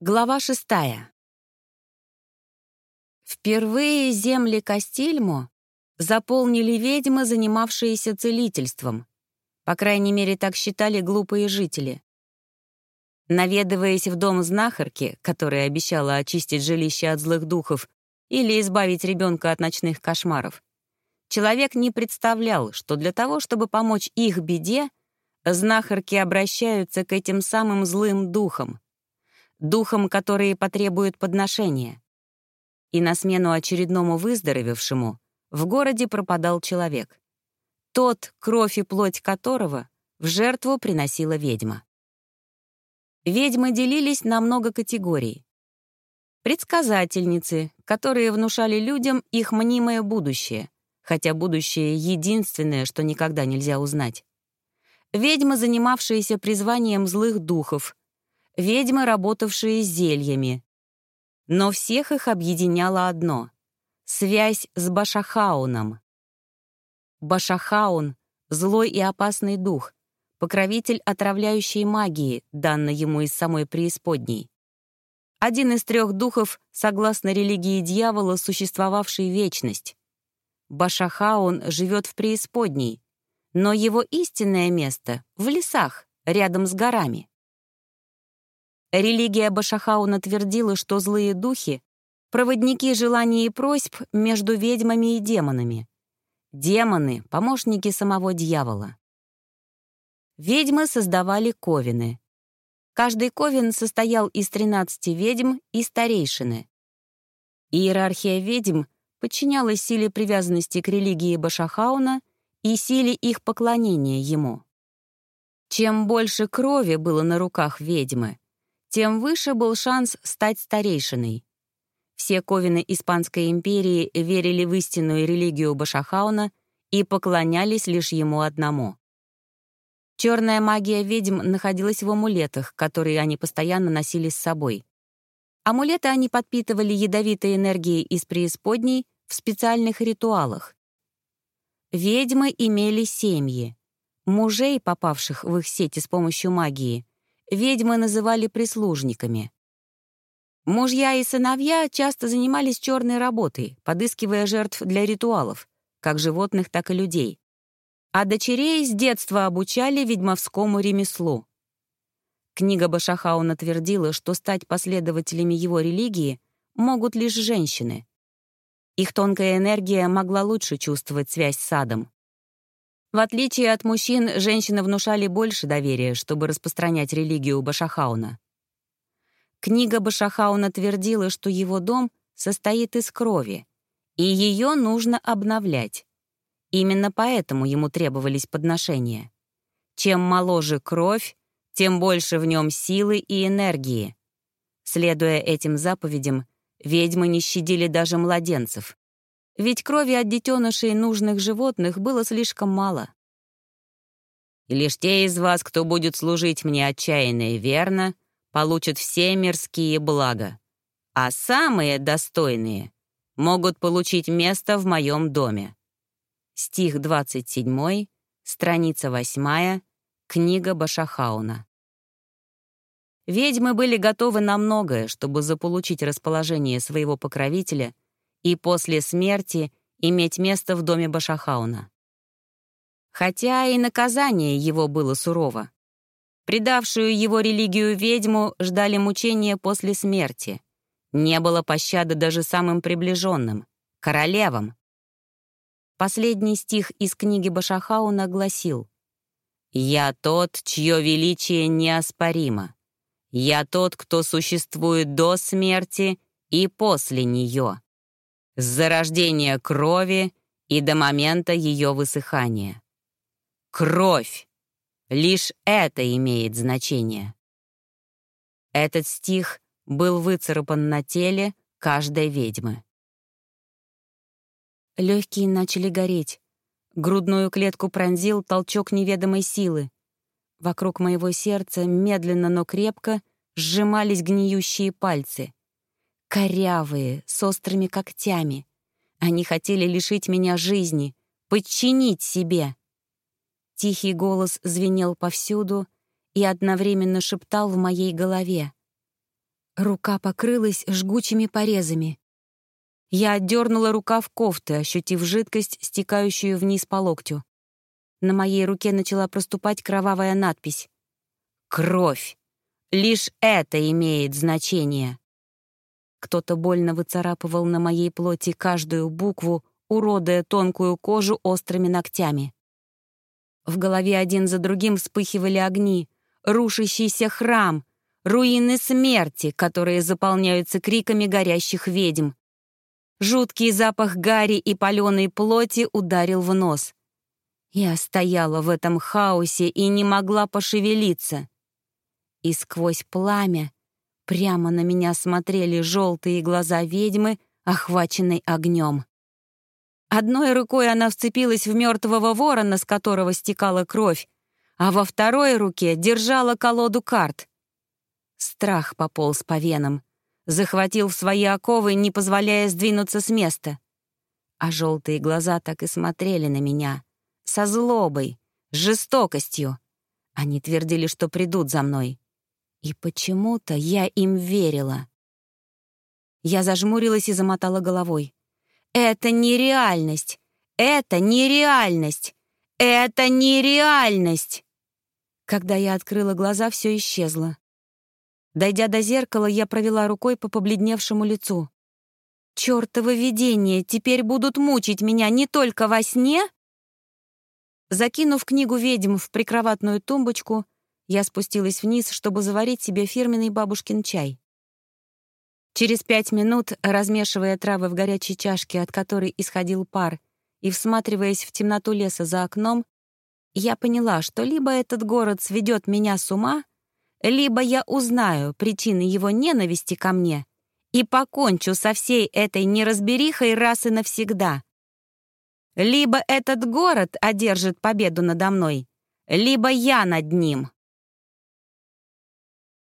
Глава шестая. Впервые земли Кастильмо заполнили ведьмы, занимавшиеся целительством. По крайней мере, так считали глупые жители. Наведываясь в дом знахарки, которая обещала очистить жилище от злых духов или избавить ребенка от ночных кошмаров, человек не представлял, что для того, чтобы помочь их беде, знахарки обращаются к этим самым злым духам — духом, которые потребуют подношения. И на смену очередному выздоровевшему в городе пропадал человек. Тот, кровь и плоть которого в жертву приносила ведьма. Ведьмы делились на много категорий. Предсказательницы, которые внушали людям их мнимое будущее, хотя будущее — единственное, что никогда нельзя узнать. Ведьмы, занимавшиеся призванием злых духов, ведьмы, работавшие зельями. Но всех их объединяло одно — связь с Башахауном. Башахаун — злой и опасный дух, покровитель отравляющей магии, данной ему из самой преисподней. Один из трех духов, согласно религии дьявола, существовавший вечность. Башахаун живет в преисподней, но его истинное место — в лесах, рядом с горами. Религия Башахауна твердила, что злые духи — проводники желаний и просьб между ведьмами и демонами. Демоны — помощники самого дьявола. Ведьмы создавали ковины. Каждый ковен состоял из 13 ведьм и старейшины. Иерархия ведьм подчинялась силе привязанности к религии Башахауна и силе их поклонения ему. Чем больше крови было на руках ведьмы, тем выше был шанс стать старейшиной. Все ковины Испанской империи верили в истинную религию Башахауна и поклонялись лишь ему одному. Черная магия ведьм находилась в амулетах, которые они постоянно носили с собой. Амулеты они подпитывали ядовитой энергией из преисподней в специальных ритуалах. Ведьмы имели семьи. Мужей, попавших в их сети с помощью магии, ведьмы называли прислужниками. Мужья и сыновья часто занимались черной работой, подыскивая жертв для ритуалов, как животных, так и людей. А дочерей с детства обучали ведьмовскому ремеслу. Книга Башахауна твердила, что стать последователями его религии могут лишь женщины. Их тонкая энергия могла лучше чувствовать связь с садом. В отличие от мужчин, женщины внушали больше доверия, чтобы распространять религию Башахауна. Книга Башахауна твердила, что его дом состоит из крови, и ее нужно обновлять. Именно поэтому ему требовались подношения. Чем моложе кровь, тем больше в нем силы и энергии. Следуя этим заповедям, ведьмы не щадили даже младенцев ведь крови от детенышей нужных животных было слишком мало. И лишь те из вас, кто будет служить мне отчаянно и верно, получат все мирские блага, а самые достойные могут получить место в моем доме. Стих 27, страница 8, книга Башахауна. Ведьмы были готовы на многое, чтобы заполучить расположение своего покровителя — и после смерти иметь место в доме Башахауна. Хотя и наказание его было сурово. Предавшую его религию ведьму ждали мучения после смерти. Не было пощады даже самым приближенным — королевам. Последний стих из книги Башахауна гласил «Я тот, чье величие неоспоримо. Я тот, кто существует до смерти и после нее с зарождения крови и до момента ее высыхания. Кровь! Лишь это имеет значение. Этот стих был выцарапан на теле каждой ведьмы. Легкие начали гореть. Грудную клетку пронзил толчок неведомой силы. Вокруг моего сердца медленно, но крепко сжимались гниющие пальцы корявые, с острыми когтями. Они хотели лишить меня жизни, подчинить себе. Тихий голос звенел повсюду и одновременно шептал в моей голове. Рука покрылась жгучими порезами. Я отдернула рукав кофты, ощутив жидкость, стекающую вниз по локтю. На моей руке начала проступать кровавая надпись. «Кровь! Лишь это имеет значение!» Кто-то больно выцарапывал на моей плоти каждую букву, уродуя тонкую кожу острыми ногтями. В голове один за другим вспыхивали огни, рушащийся храм, руины смерти, которые заполняются криками горящих ведьм. Жуткий запах гари и паленой плоти ударил в нос. Я стояла в этом хаосе и не могла пошевелиться. И сквозь пламя прямо на меня смотрели желтые глаза ведьмы, охваченной огнем. Одной рукой она вцепилась в мертвого ворона, с которого стекала кровь, а во второй руке держала колоду карт. Страх пополз по венам, захватил в свои оковы, не позволяя сдвинуться с места. А желтые глаза так и смотрели на меня — со злобой, жестокостью. Они твердили, что придут за мной. И почему-то я им верила. Я зажмурилась и замотала головой. «Это нереальность! Это нереальность! Это нереальность!» Когда я открыла глаза, все исчезло. Дойдя до зеркала, я провела рукой по побледневшему лицу. «Чёртовы видения теперь будут мучить меня не только во сне?» Закинув книгу ведьм в прикроватную тумбочку, я спустилась вниз, чтобы заварить себе фирменный бабушкин чай. Через пять минут, размешивая травы в горячей чашке, от которой исходил пар, и всматриваясь в темноту леса за окном, я поняла, что либо этот город сведет меня с ума, либо я узнаю причины его ненависти ко мне и покончу со всей этой неразберихой раз и навсегда. Либо этот город одержит победу надо мной, либо я над ним.